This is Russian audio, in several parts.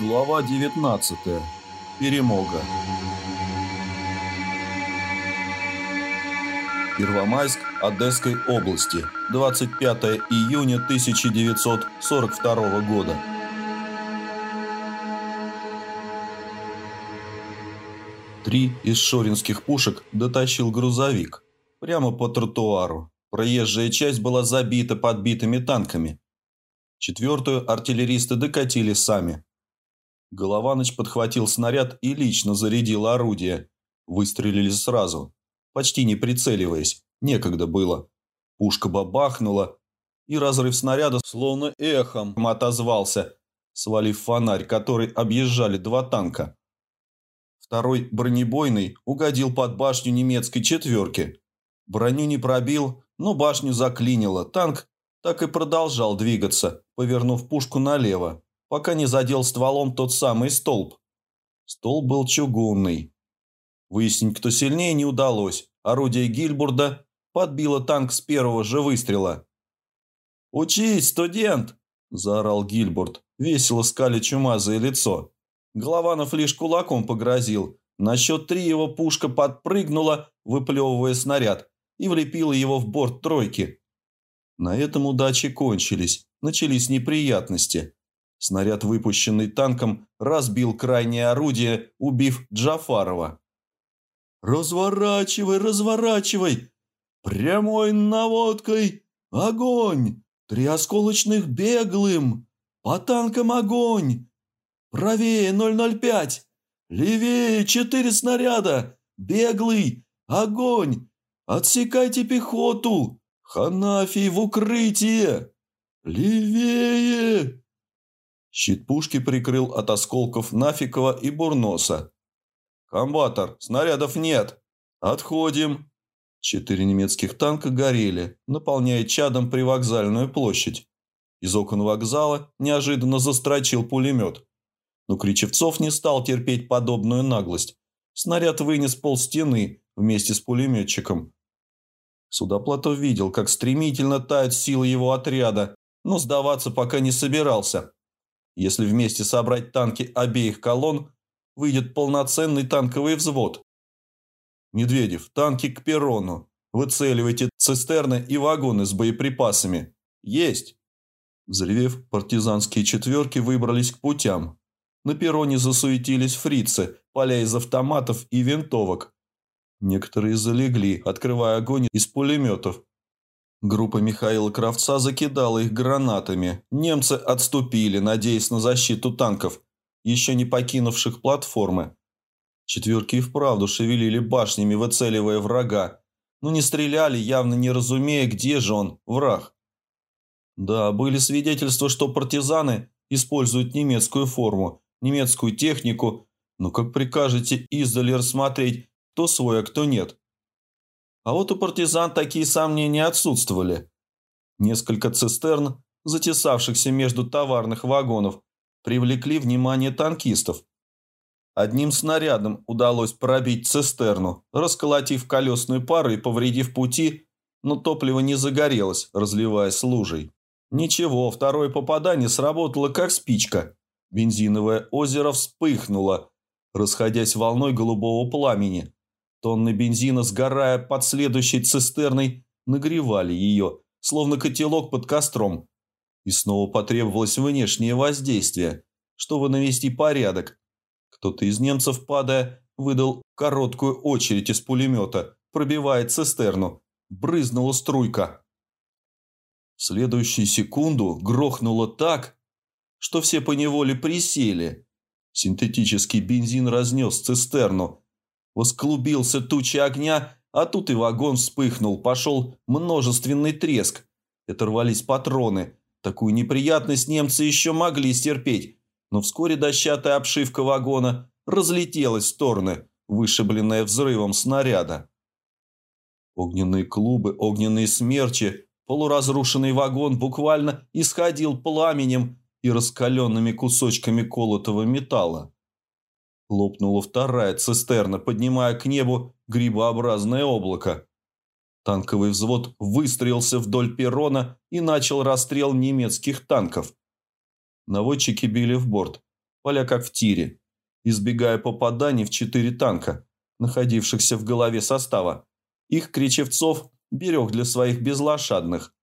Глава 19. Перемога. Первомайск Одесской области. 25 июня 1942 года. Три из шоринских пушек дотащил грузовик. Прямо по тротуару. Проезжая часть была забита подбитыми танками. Четвертую артиллеристы докатили сами. Голованыч подхватил снаряд и лично зарядил орудие. Выстрелили сразу, почти не прицеливаясь, некогда было. Пушка бабахнула, и разрыв снаряда словно эхом отозвался, свалив фонарь, который объезжали два танка. Второй бронебойный угодил под башню немецкой четверки. Броню не пробил, но башню заклинило. Танк так и продолжал двигаться, повернув пушку налево пока не задел стволом тот самый столб. Столб был чугунный. Выяснить, кто сильнее, не удалось. Орудие Гильбурда подбило танк с первого же выстрела. «Учись, студент!» – заорал Гильбурд, весело скали чумазое лицо. Голованов лишь кулаком погрозил. На счет три его пушка подпрыгнула, выплевывая снаряд, и влепила его в борт тройки. На этом удачи кончились, начались неприятности. Снаряд, выпущенный танком, разбил крайнее орудие, убив Джафарова. «Разворачивай, разворачивай! Прямой наводкой! Огонь! Три осколочных беглым! По танкам огонь! Правее 005! Левее четыре снаряда! Беглый! Огонь! Отсекайте пехоту! Ханафий в укрытие! Левее!» Щит пушки прикрыл от осколков Нафикова и Бурноса. «Комбатор, снарядов нет! Отходим!» Четыре немецких танка горели, наполняя чадом привокзальную площадь. Из окон вокзала неожиданно застрочил пулемет. Но Кричевцов не стал терпеть подобную наглость. Снаряд вынес пол стены вместе с пулеметчиком. Судоплатов видел, как стремительно тают силы его отряда, но сдаваться пока не собирался. Если вместе собрать танки обеих колонн, выйдет полноценный танковый взвод. Медведев, танки к перрону. Выцеливайте цистерны и вагоны с боеприпасами. Есть. Взревев, партизанские четверки выбрались к путям. На перроне засуетились фрицы, поля из автоматов и винтовок. Некоторые залегли, открывая огонь из пулеметов, Группа Михаила Кравца закидала их гранатами. Немцы отступили, надеясь на защиту танков, еще не покинувших платформы. Четверки и вправду шевелили башнями, выцеливая врага, но не стреляли, явно не разумея, где же он, враг. Да, были свидетельства, что партизаны используют немецкую форму, немецкую технику, но как прикажете издали рассмотреть, кто свой, а кто нет? А вот у партизан такие сомнения отсутствовали. Несколько цистерн, затесавшихся между товарных вагонов, привлекли внимание танкистов. Одним снарядом удалось пробить цистерну, расколотив колесную пару и повредив пути, но топливо не загорелось, разливаясь лужей. Ничего, второе попадание сработало как спичка. Бензиновое озеро вспыхнуло, расходясь волной голубого пламени. Тонны бензина, сгорая под следующей цистерной, нагревали ее, словно котелок под костром. И снова потребовалось внешнее воздействие, чтобы навести порядок. Кто-то из немцев, падая, выдал короткую очередь из пулемета, пробивая цистерну. Брызнула струйка. В следующую секунду грохнуло так, что все поневоле присели. Синтетический бензин разнес цистерну, Восклубился туча огня, а тут и вагон вспыхнул, пошел множественный треск. Это рвались патроны. Такую неприятность немцы еще могли стерпеть, но вскоре дощатая обшивка вагона разлетелась в стороны, вышибленная взрывом снаряда. Огненные клубы, огненные смерчи, полуразрушенный вагон буквально исходил пламенем и раскаленными кусочками колотого металла. Лопнула вторая цистерна, поднимая к небу грибообразное облако. Танковый взвод выстрелился вдоль перрона и начал расстрел немецких танков. Наводчики били в борт. поля как в тире, избегая попаданий в четыре танка, находившихся в голове состава. Их Кричевцов берег для своих безлошадных.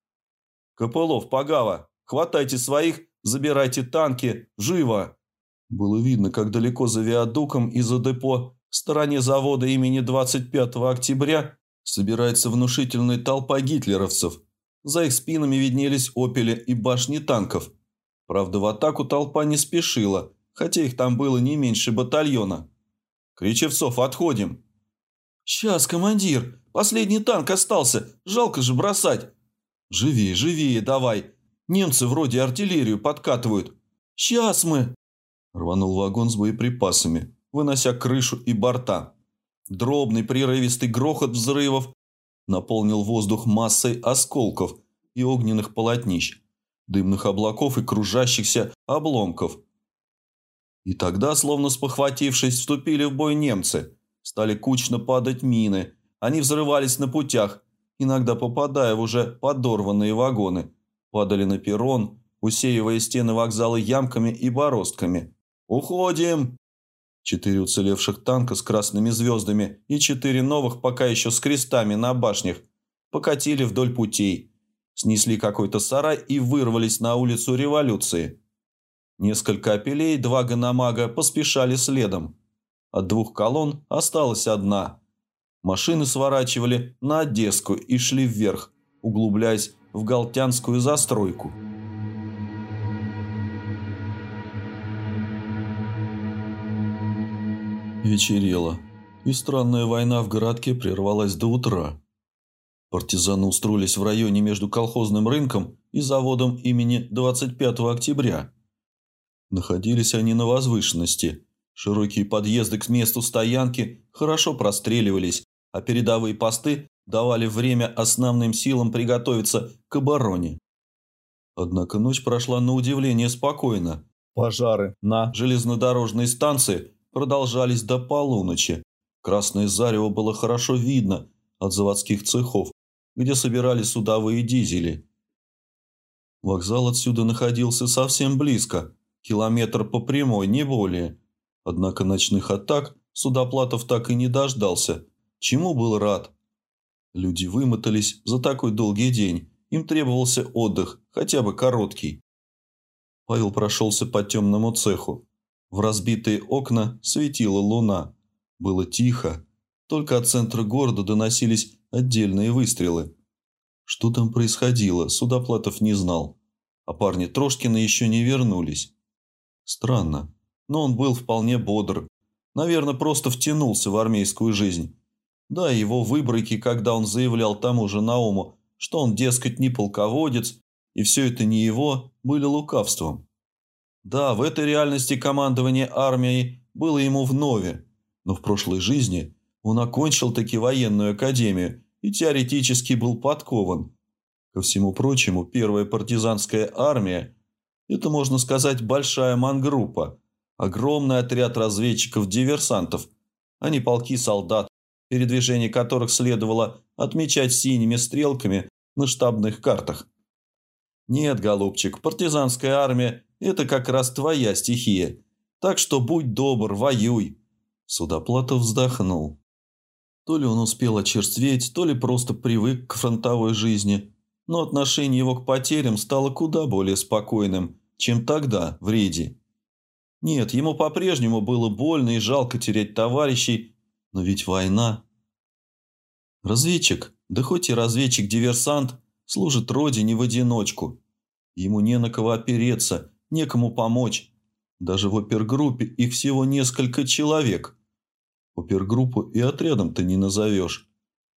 «Копылов, Погава, хватайте своих, забирайте танки, живо!» Было видно, как далеко за виадуком и за депо в стороне завода имени 25 октября собирается внушительная толпа гитлеровцев. За их спинами виднелись опели и башни танков. Правда, в атаку толпа не спешила, хотя их там было не меньше батальона. «Кричевцов, отходим!» «Сейчас, командир! Последний танк остался! Жалко же бросать!» «Живее, живее, давай! Немцы вроде артиллерию подкатывают!» «Сейчас мы!» Рванул вагон с боеприпасами, вынося крышу и борта. Дробный прерывистый грохот взрывов наполнил воздух массой осколков и огненных полотнищ, дымных облаков и кружащихся обломков. И тогда, словно спохватившись, вступили в бой немцы – Стали кучно падать мины. Они взрывались на путях, иногда попадая в уже подорванные вагоны. Падали на перрон, усеивая стены вокзала ямками и бороздками. «Уходим!» Четыре уцелевших танка с красными звездами и четыре новых, пока еще с крестами на башнях, покатили вдоль путей, снесли какой-то сарай и вырвались на улицу революции. Несколько апелей, два гономага поспешали следом. От двух колонн осталась одна. Машины сворачивали на Одесску и шли вверх, углубляясь в Галтянскую застройку. Вечерело, и странная война в городке прервалась до утра. Партизаны устроились в районе между колхозным рынком и заводом имени 25 октября. Находились они на возвышенности – Широкие подъезды к месту стоянки хорошо простреливались, а передовые посты давали время основным силам приготовиться к обороне. Однако ночь прошла на удивление спокойно. Пожары на железнодорожной станции продолжались до полуночи. Красное зарево было хорошо видно от заводских цехов, где собирали судовые дизели. Вокзал отсюда находился совсем близко, километр по прямой, не более – Однако ночных атак Судоплатов так и не дождался, чему был рад. Люди вымотались за такой долгий день, им требовался отдых, хотя бы короткий. Павел прошелся по темному цеху. В разбитые окна светила луна. Было тихо, только от центра города доносились отдельные выстрелы. Что там происходило, Судоплатов не знал. А парни Трошкина еще не вернулись. Странно но он был вполне бодр. Наверное, просто втянулся в армейскую жизнь. Да, его выбройки, когда он заявлял тому же Науму, что он, дескать, не полководец, и все это не его, были лукавством. Да, в этой реальности командование армией было ему вновь, но в прошлой жизни он окончил таки военную академию и теоретически был подкован. Ко всему прочему, первая партизанская армия – это, можно сказать, большая мангруппа – Огромный отряд разведчиков-диверсантов, а не полки солдат, передвижение которых следовало отмечать синими стрелками на штабных картах. Нет, голубчик, партизанская армия – это как раз твоя стихия. Так что будь добр, воюй. Судоплатов вздохнул. То ли он успел очерстветь, то ли просто привык к фронтовой жизни, но отношение его к потерям стало куда более спокойным, чем тогда, в рейде. Нет, ему по-прежнему было больно и жалко терять товарищей, но ведь война. Разведчик, да хоть и разведчик-диверсант, служит родине в одиночку. Ему не на кого опереться, некому помочь. Даже в опергруппе их всего несколько человек. Опергруппу и отрядом ты не назовешь.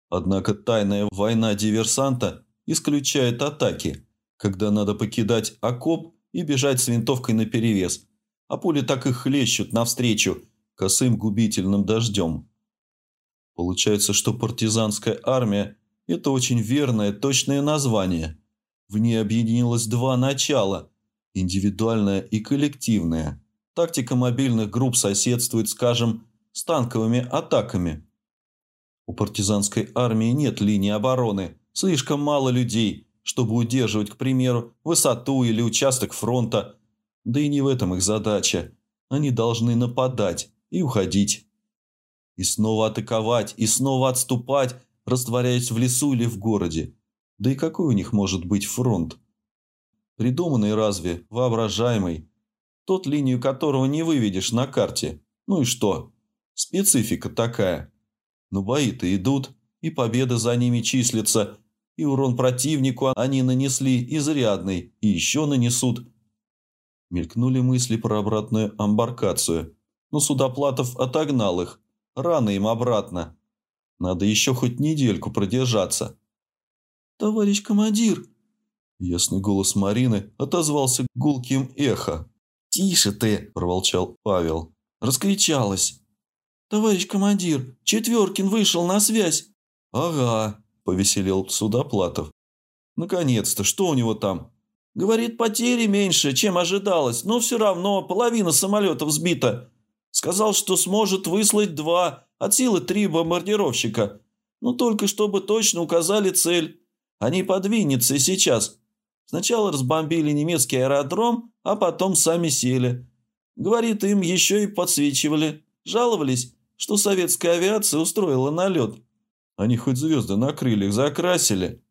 Однако тайная война диверсанта исключает атаки, когда надо покидать окоп и бежать с винтовкой наперевес – а пули так и хлещут навстречу косым губительным дождем. Получается, что партизанская армия – это очень верное, точное название. В ней объединилось два начала – индивидуальное и коллективное. Тактика мобильных групп соседствует, скажем, с танковыми атаками. У партизанской армии нет линии обороны, слишком мало людей, чтобы удерживать, к примеру, высоту или участок фронта – да и не в этом их задача. они должны нападать и уходить. И снова атаковать, и снова отступать, растворяясь в лесу или в городе. Да и какой у них может быть фронт? Придуманный разве, воображаемый, тот, линию которого не выведешь на карте. Ну и что? Специфика такая. Но бои-то идут, и победа за ними числится, и урон противнику они нанесли изрядный, и еще нанесут. Мелькнули мысли про обратную амбаркацию, но Судоплатов отогнал их. Рано им обратно. Надо еще хоть недельку продержаться. «Товарищ командир!» Ясный голос Марины отозвался гулким эхо. «Тише ты!» – проворчал Павел. Раскричалась. «Товарищ командир, Четверкин вышел на связь!» «Ага», – повеселел Судоплатов. «Наконец-то, что у него там?» «Говорит, потери меньше, чем ожидалось, но все равно половина самолетов сбита. Сказал, что сможет выслать два, от силы три бомбардировщика. Но только чтобы точно указали цель. Они подвинется сейчас. Сначала разбомбили немецкий аэродром, а потом сами сели. Говорит, им еще и подсвечивали. Жаловались, что советская авиация устроила налет. Они хоть звезды на крыльях закрасили.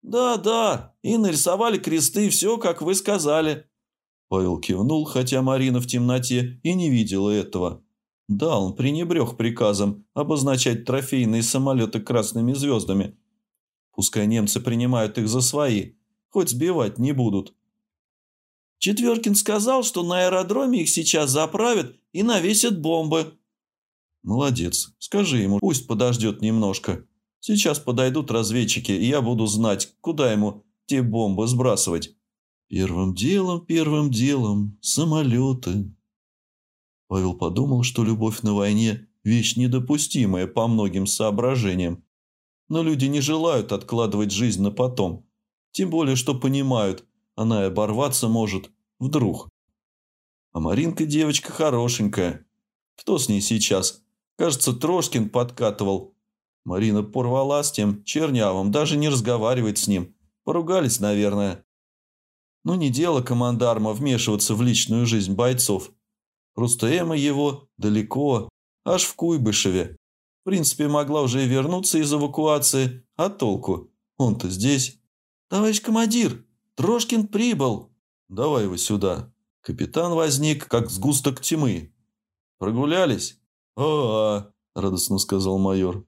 Да, да, и нарисовали кресты, все, как вы сказали. Павел кивнул, хотя Марина в темноте и не видела этого. Да, он пренебрег приказом обозначать трофейные самолеты красными звездами. Пускай немцы принимают их за свои, хоть сбивать не будут. Четверкин сказал, что на аэродроме их сейчас заправят и навесят бомбы. Молодец. Скажи ему, пусть подождет немножко. Сейчас подойдут разведчики, и я буду знать, куда ему те бомбы сбрасывать. Первым делом, первым делом, самолеты. Павел подумал, что любовь на войне – вещь недопустимая по многим соображениям. Но люди не желают откладывать жизнь на потом. Тем более, что понимают, она и оборваться может вдруг. А Маринка девочка хорошенькая. Кто с ней сейчас? Кажется, Трошкин подкатывал. Марина порвала с тем чернявым, даже не разговаривает с ним. Поругались, наверное. Но не дело командарма вмешиваться в личную жизнь бойцов. Просто Эма его далеко, аж в Куйбышеве. В принципе, могла уже и вернуться из эвакуации, а толку? Он-то здесь. «Товарищ командир, Трошкин прибыл!» «Давай его сюда». Капитан возник, как сгусток тьмы. «Прогулялись?» «А-а», – радостно сказал майор.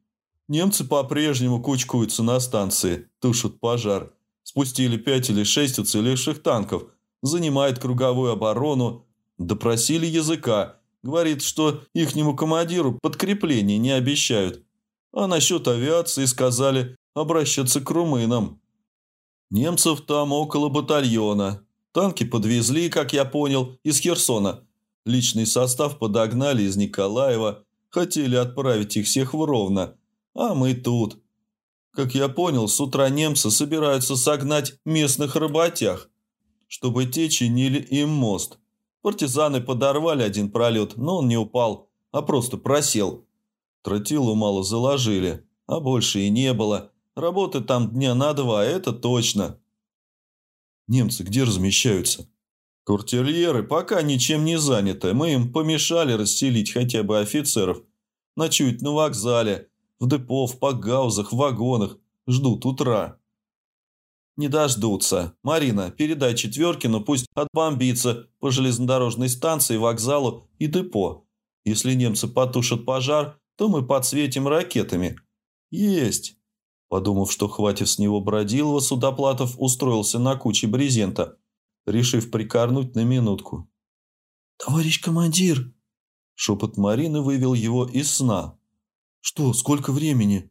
«Немцы по-прежнему кучкуются на станции, тушат пожар. Спустили пять или шесть уцелевших танков, занимает круговую оборону, допросили языка, говорит, что ихнему командиру подкрепление не обещают. А насчет авиации сказали обращаться к румынам. Немцев там около батальона. Танки подвезли, как я понял, из Херсона. Личный состав подогнали из Николаева. Хотели отправить их всех в Ровно. А мы тут. Как я понял, с утра немцы собираются согнать местных работяг, чтобы те чинили им мост. Партизаны подорвали один пролет, но он не упал, а просто просел. Тротилу мало заложили, а больше и не было. Работы там дня на два, это точно. Немцы где размещаются? Квартирьеры пока ничем не заняты. Мы им помешали расселить хотя бы офицеров. Ночуют на вокзале, в депо, в погаузах, в вагонах. Ждут утра. Не дождутся. Марина, передай Четверкину, пусть отбомбится по железнодорожной станции, вокзалу и депо. Если немцы потушат пожар, то мы подсветим ракетами. Есть. Подумав, что хватит с него Бродилова, Судоплатов устроился на куче брезента, решив прикорнуть на минутку. «Товарищ командир!» Шепот Марины вывел его из сна. «Что, сколько времени?»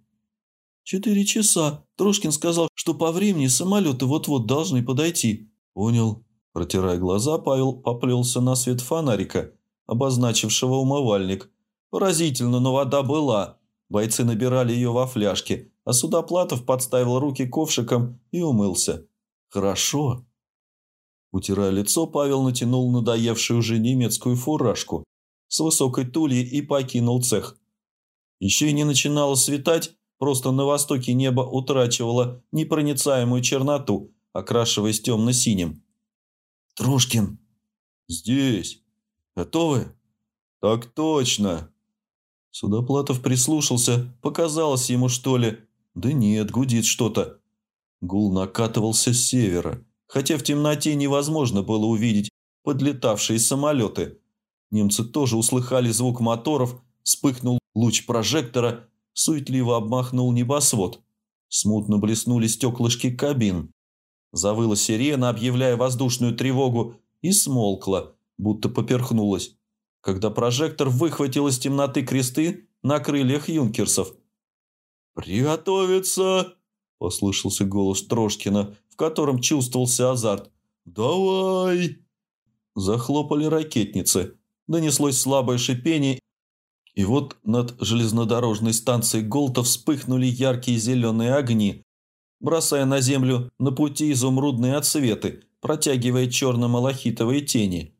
«Четыре часа. Трошкин сказал, что по времени самолеты вот-вот должны подойти». «Понял». Протирая глаза, Павел поплелся на свет фонарика, обозначившего умывальник. Поразительно, но вода была. Бойцы набирали ее во фляжке, а Судоплатов подставил руки ковшиком и умылся. «Хорошо». Утирая лицо, Павел натянул надоевшую уже немецкую фуражку с высокой тульей и покинул цех. Еще и не начинало светать, просто на востоке небо утрачивало непроницаемую черноту, окрашиваясь темно-синим. «Трошкин!» «Здесь!» Готовы?» «Так точно!» Судоплатов прислушался, показалось ему что ли. Да нет, гудит что-то. Гул накатывался с севера, хотя в темноте невозможно было увидеть подлетавшие самолеты. Немцы тоже услыхали звук моторов, вспыхнул луч прожектора, суетливо обмахнул небосвод. Смутно блеснули стеклышки кабин. Завыла сирена, объявляя воздушную тревогу, и смолкла, будто поперхнулась, когда прожектор выхватил из темноты кресты на крыльях юнкерсов. «Приготовиться!» – послышался голос Трошкина, в котором чувствовался азарт. «Давай!» Захлопали ракетницы. Донеслось слабое шипение, и вот над железнодорожной станцией Голта вспыхнули яркие зеленые огни, бросая на землю на пути изумрудные отсветы, протягивая черно-малахитовые тени.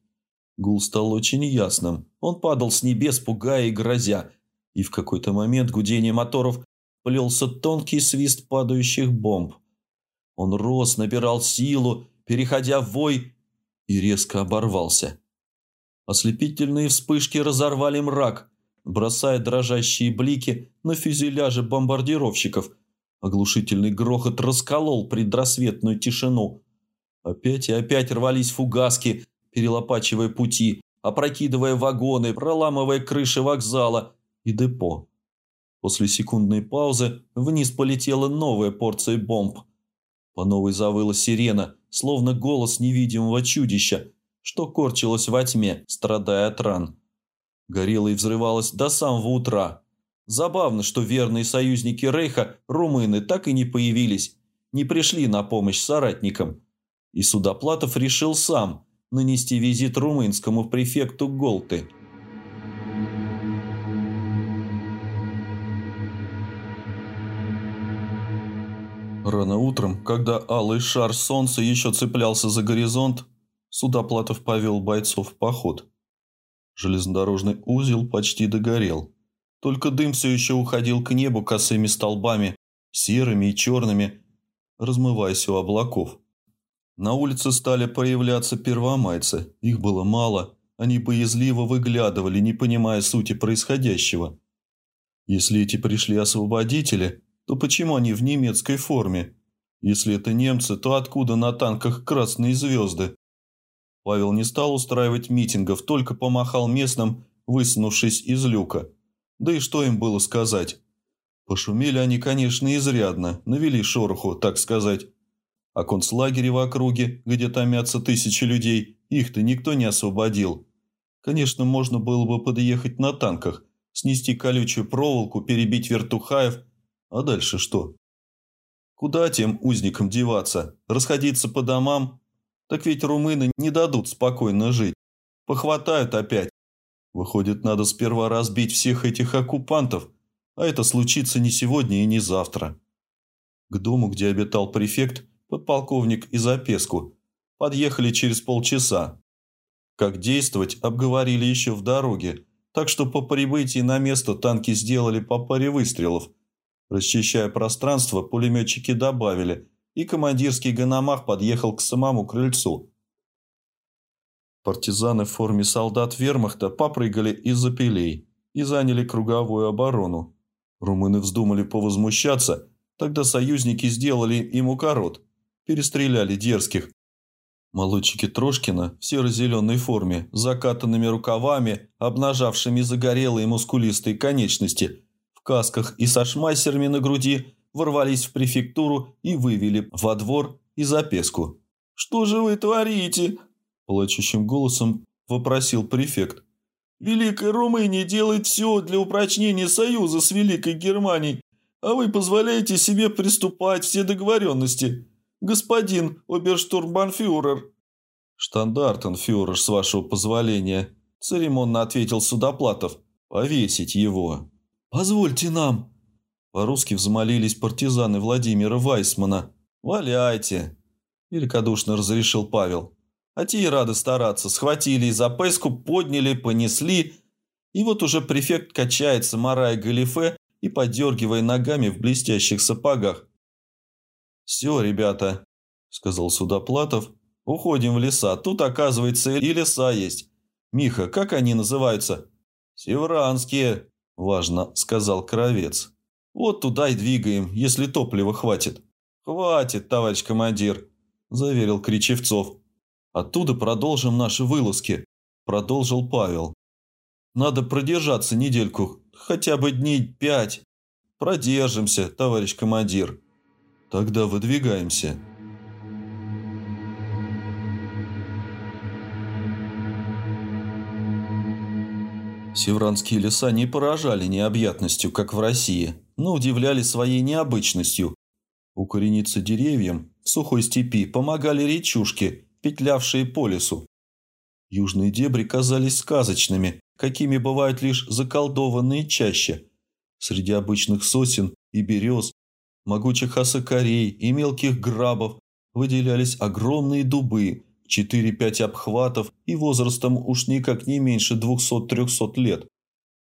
Гул стал очень ясным. Он падал с небес, пугая и грозя. И в какой-то момент гудение моторов плелся тонкий свист падающих бомб. Он рос, набирал силу, переходя в вой, и резко оборвался. Ослепительные вспышки разорвали мрак, бросая дрожащие блики на фюзеляжи бомбардировщиков. Оглушительный грохот расколол предрассветную тишину. Опять и опять рвались фугаски, перелопачивая пути, опрокидывая вагоны, проламывая крыши вокзала и депо. После секундной паузы вниз полетела новая порция бомб. По новой завыла сирена, словно голос невидимого чудища, что корчилось во тьме, страдая от ран. Горело и взрывалось до самого утра. Забавно, что верные союзники Рейха, румыны, так и не появились, не пришли на помощь соратникам. И Судоплатов решил сам нанести визит румынскому префекту Голты. Рано утром, когда алый шар солнца еще цеплялся за горизонт, Судоплатов повел бойцов в поход. Железнодорожный узел почти догорел. Только дым все еще уходил к небу косыми столбами, серыми и черными, размываясь у облаков. На улице стали появляться первомайцы. Их было мало. Они боязливо выглядывали, не понимая сути происходящего. Если эти пришли освободители, то почему они в немецкой форме? Если это немцы, то откуда на танках красные звезды? Павел не стал устраивать митингов, только помахал местным, высунувшись из люка. Да и что им было сказать? Пошумели они, конечно, изрядно, навели шороху, так сказать. А концлагере в округе, где томятся тысячи людей, их-то никто не освободил. Конечно, можно было бы подъехать на танках, снести колючую проволоку, перебить вертухаев. А дальше что? Куда тем узникам деваться? Расходиться по домам? Так ведь румыны не дадут спокойно жить. Похватают опять. Выходит, надо сперва разбить всех этих оккупантов, а это случится не сегодня и не завтра. К дому, где обитал префект, подполковник и запеску, подъехали через полчаса. Как действовать, обговорили еще в дороге, так что по прибытии на место танки сделали по паре выстрелов. Расчищая пространство, пулеметчики добавили – и командирский гономах подъехал к самому крыльцу. Партизаны в форме солдат вермахта попрыгали из-за пилей и заняли круговую оборону. Румыны вздумали повозмущаться, тогда союзники сделали им укорот, перестреляли дерзких. Молодчики Трошкина в серо-зеленой форме, закатанными рукавами, обнажавшими загорелые мускулистые конечности, касках и со шмайсерами на груди – ворвались в префектуру и вывели во двор и запеску. «Что же вы творите?» – плачущим голосом вопросил префект. «Великая Румыния делает все для упрочнения союза с Великой Германией, а вы позволяете себе приступать все договоренности. Господин оберштурмбанфюрер». «Штандартенфюрер, с вашего позволения», – церемонно ответил Судоплатов. «Повесить его». «Позвольте нам», по-русски взмолились партизаны Владимира Вайсмана. «Валяйте!» – великодушно разрешил Павел. А те и рады стараться. Схватили из запеску, подняли, понесли. И вот уже префект качается, морая галифе и подергивая ногами в блестящих сапогах. «Все, ребята», – сказал Судоплатов, – «уходим в леса. Тут, оказывается, и леса есть. Миха, как они называются?» «Севранские», – важно сказал Кровец. «Вот туда и двигаем, если топлива хватит». «Хватит, товарищ командир», – заверил Кричевцов. «Оттуда продолжим наши вылазки», – продолжил Павел. «Надо продержаться недельку, хотя бы дней пять. Продержимся, товарищ командир. Тогда выдвигаемся». Севранские леса не поражали необъятностью, как в России, но удивляли своей необычностью. Укорениться деревьям в сухой степи помогали речушки, петлявшие по лесу. Южные дебри казались сказочными, какими бывают лишь заколдованные чаще. Среди обычных сосен и берез, могучих осокорей и мелких грабов выделялись огромные дубы, 4-5 обхватов и возрастом уж никак не меньше 200-300 лет.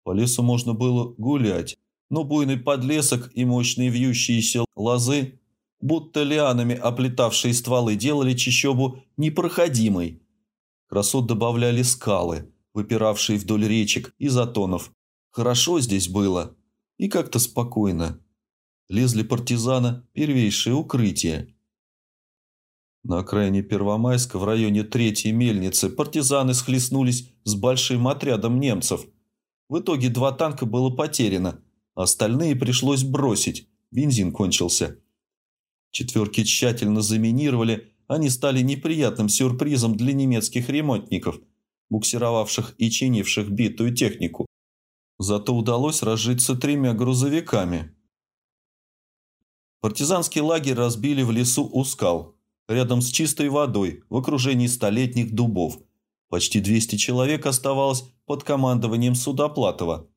По лесу можно было гулять, но буйный подлесок и мощные вьющиеся лозы, будто лианами оплетавшие стволы, делали чищобу непроходимой. Красот добавляли скалы, выпиравшие вдоль речек и затонов. Хорошо здесь было и как-то спокойно. Лезли партизана первейшее укрытие. На окраине Первомайска в районе Третьей мельницы партизаны схлестнулись с большим отрядом немцев. В итоге два танка было потеряно, остальные пришлось бросить, бензин кончился. Четверки тщательно заминировали, они стали неприятным сюрпризом для немецких ремонтников, буксировавших и чинивших битую технику. Зато удалось разжиться тремя грузовиками. Партизанский лагерь разбили в лесу у скал, рядом с чистой водой, в окружении столетних дубов. Почти 200 человек оставалось под командованием Судоплатова.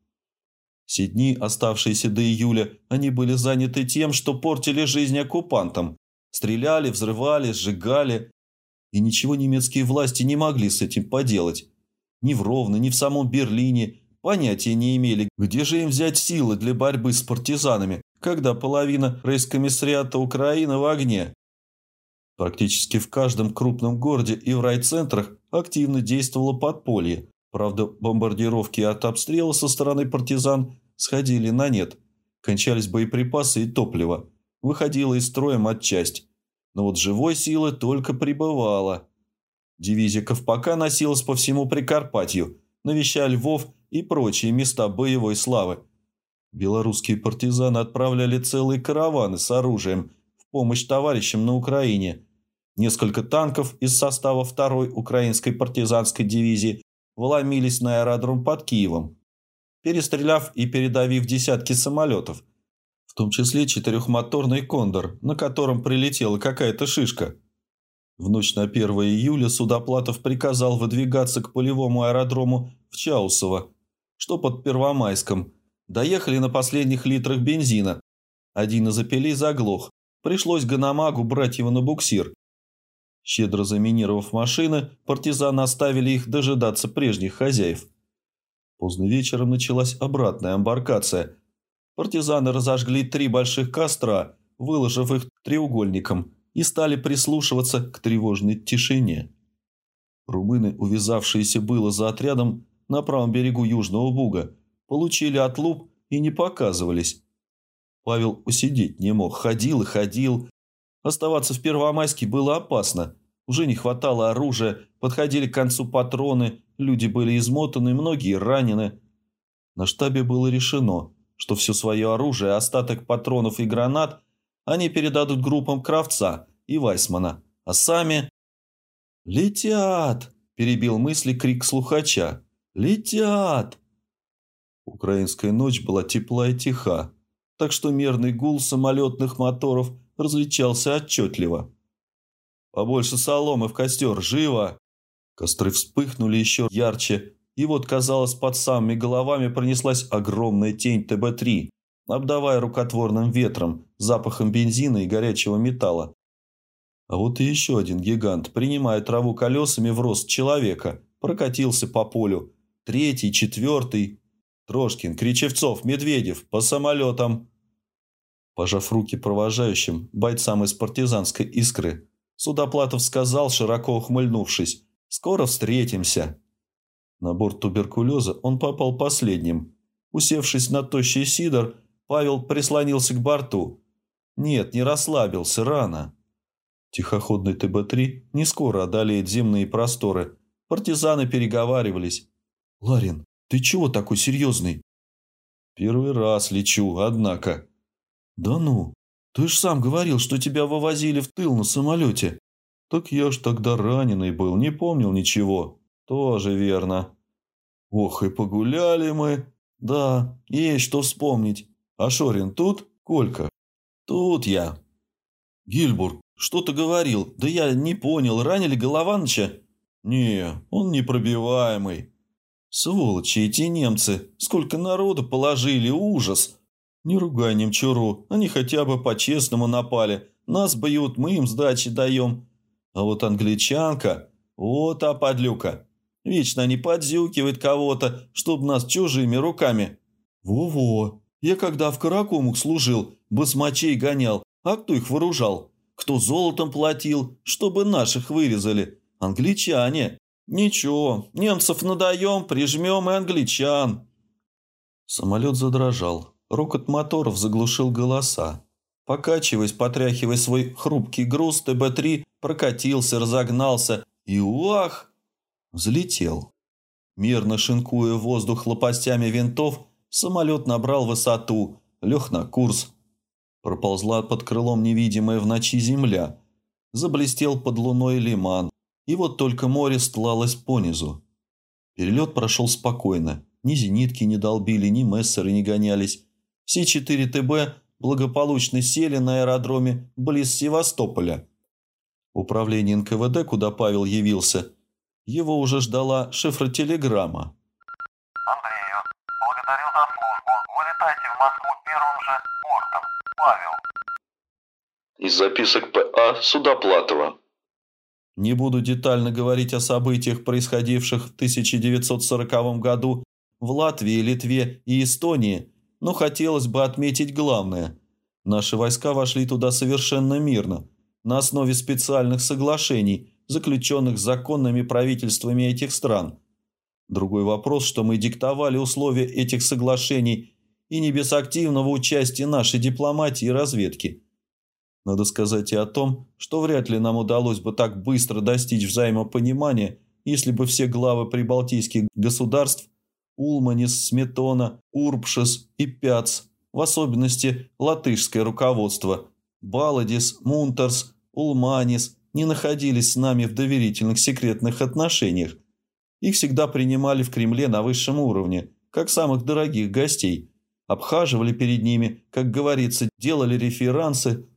Все дни, оставшиеся до июля, они были заняты тем, что портили жизнь оккупантам. Стреляли, взрывали, сжигали. И ничего немецкие власти не могли с этим поделать. Ни в Ровно, ни в самом Берлине понятия не имели, где же им взять силы для борьбы с партизанами, когда половина рейскомиссариата Украины в огне. Практически в каждом крупном городе и в райцентрах активно действовало подполье. Правда, бомбардировки от обстрела со стороны партизан сходили на нет. Кончались боеприпасы и топливо. Выходила из строя матчасть. Но вот живой силы только прибывала. Дивизия Ковпака носилась по всему Прикарпатью, навещая Львов и прочие места боевой славы. Белорусские партизаны отправляли целые караваны с оружием в помощь товарищам на Украине – Несколько танков из состава 2-й украинской партизанской дивизии вломились на аэродром под Киевом, перестреляв и передавив десятки самолетов, в том числе четырехмоторный «Кондор», на котором прилетела какая-то шишка. В ночь на 1 июля Судоплатов приказал выдвигаться к полевому аэродрому в Чаусово, что под Первомайском. Доехали на последних литрах бензина. Один из апелей заглох. Пришлось Ганамагу брать его на буксир. Щедро заминировав машины, партизаны оставили их дожидаться прежних хозяев. Поздно вечером началась обратная амбаркация. Партизаны разожгли три больших костра, выложив их треугольником, и стали прислушиваться к тревожной тишине. Румыны, увязавшиеся было за отрядом на правом берегу Южного Буга, получили отлуп и не показывались. Павел усидеть не мог, ходил и ходил, Оставаться в Первомайске было опасно. Уже не хватало оружия, подходили к концу патроны, люди были измотаны, многие ранены. На штабе было решено, что все свое оружие, остаток патронов и гранат они передадут группам Кравца и Вайсмана, а сами... «Летят!» – перебил мысли крик слухача. «Летят!» Украинская ночь была тепла и тиха, так что мерный гул самолетных моторов – различался отчетливо. «Побольше соломы в костер, живо!» Костры вспыхнули еще ярче, и вот, казалось, под самыми головами пронеслась огромная тень ТБ-3, обдавая рукотворным ветром, запахом бензина и горячего металла. А вот и еще один гигант, принимая траву колесами в рост человека, прокатился по полю. Третий, четвертый. Трошкин, Кричевцов, Медведев, по самолетам. Пожав руки провожающим, бойцам из партизанской искры, Судоплатов сказал, широко ухмыльнувшись, «Скоро встретимся». На борт туберкулеза он попал последним. Усевшись на тощий сидор, Павел прислонился к борту. Нет, не расслабился, рано. Тихоходный ТБ-3 не скоро одолеет земные просторы. Партизаны переговаривались. «Ларин, ты чего такой серьезный?» «Первый раз лечу, однако». «Да ну, ты ж сам говорил, что тебя вывозили в тыл на самолете». «Так я ж тогда раненый был, не помнил ничего». «Тоже верно». «Ох, и погуляли мы». «Да, есть что вспомнить. А Шорин тут? Колька?» «Тут я». «Гильбург, что ты говорил? Да я не понял, ранили Голованыча?» «Не, он непробиваемый». «Сволочи эти немцы! Сколько народу положили, ужас!» «Не ругай немчуру, они хотя бы по-честному напали. Нас бьют, мы им сдачи даем. А вот англичанка, вот а подлюка. Вечно они подзюкивают кого-то, чтоб нас чужими руками. Во-во, я когда в Каракумах служил, басмачей гонял, а кто их вооружал? Кто золотом платил, чтобы наших вырезали? Англичане. Ничего, немцев надаем, прижмем и англичан. Самолет задрожал. Рокот моторов заглушил голоса. Покачиваясь, потряхивая свой хрупкий груз, ТБ-3 прокатился, разогнался и, уах, взлетел. Мирно шинкуя воздух лопастями винтов, самолет набрал высоту, лег на курс. Проползла под крылом невидимая в ночи земля. Заблестел под луной лиман, и вот только море стлалось понизу. Перелет прошел спокойно. Ни зенитки не долбили, ни мессеры не гонялись. Все четыре ТБ благополучно сели на аэродроме близ Севастополя. Управление НКВД, куда Павел явился, его уже ждала шифротелеграмма. «Андрею, благодарю за службу. Вылетайте в Москву первым же портом. Павел». Из записок П.А. Судоплатова. Не буду детально говорить о событиях, происходивших в 1940 году в Латвии, Литве и Эстонии, но хотелось бы отметить главное. Наши войска вошли туда совершенно мирно, на основе специальных соглашений, заключенных законными правительствами этих стран. Другой вопрос, что мы диктовали условия этих соглашений и не без активного участия нашей дипломатии и разведки. Надо сказать и о том, что вряд ли нам удалось бы так быстро достичь взаимопонимания, если бы все главы прибалтийских государств Улманис, Сметона, Урбшес и Пяц, в особенности латышское руководство, Баладис, Мунтерс, Улманис, не находились с нами в доверительных секретных отношениях. Их всегда принимали в Кремле на высшем уровне, как самых дорогих гостей. Обхаживали перед ними, как говорится, делали реферансы.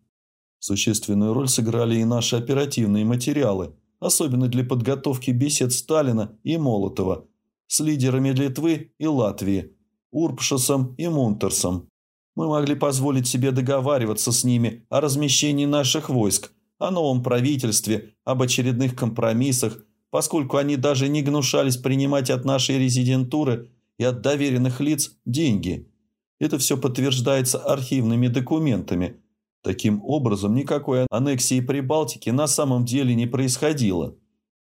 Существенную роль сыграли и наши оперативные материалы, особенно для подготовки бесед Сталина и Молотова – с лидерами Литвы и Латвии, Урпшесом и Мунтерсом. Мы могли позволить себе договариваться с ними о размещении наших войск, о новом правительстве, об очередных компромиссах, поскольку они даже не гнушались принимать от нашей резидентуры и от доверенных лиц деньги. Это все подтверждается архивными документами. Таким образом, никакой аннексии Прибалтики на самом деле не происходило.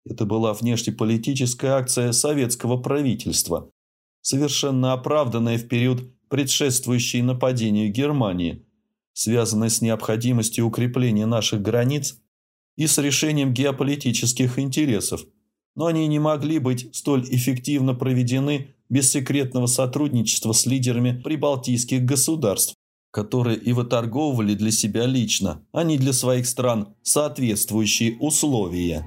Это была внешнеполитическая акция советского правительства, совершенно оправданная в период, предшествующий нападению Германии, связанная с необходимостью укрепления наших границ и с решением геополитических интересов, но они не могли быть столь эффективно проведены без секретного сотрудничества с лидерами прибалтийских государств, которые и выторговывали для себя лично, а не для своих стран соответствующие условия.